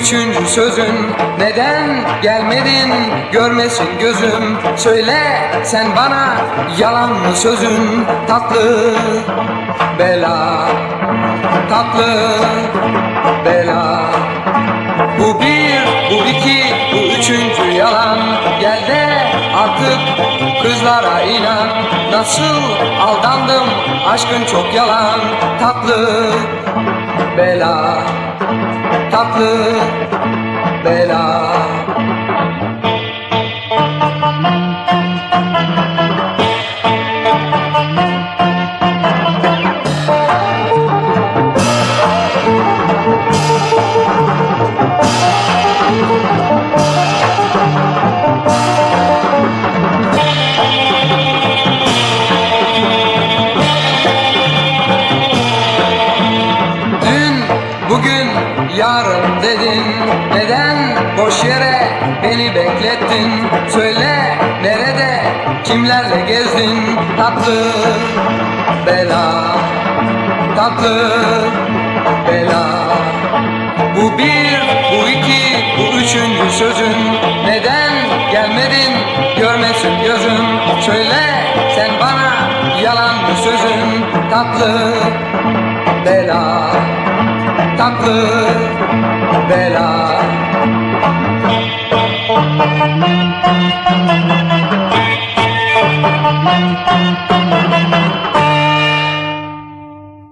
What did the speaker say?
üçüncü sözün Neden gelmedin görmesin gözüm? Söyle sen bana yalan mı sözün? Tatlı bela Tatlı bela. Bu bir, bu iki, bu üçüncü yalan. Gel de artık kızlara inan. Nasıl aldandım aşkın çok yalan. Tatlı bela Tatlı bela. Dün, dedin Neden? Boş yere beni beklettin. Söyle nerede, kimlerle gezdin? Tatlı bela, tatlı bela. Bu bir, bu iki, bu üçüncü sözün. Neden gelmedin, görmesin gözüm. Söyle sen bana yalan mı sözün. Tatlı bela tatlı bella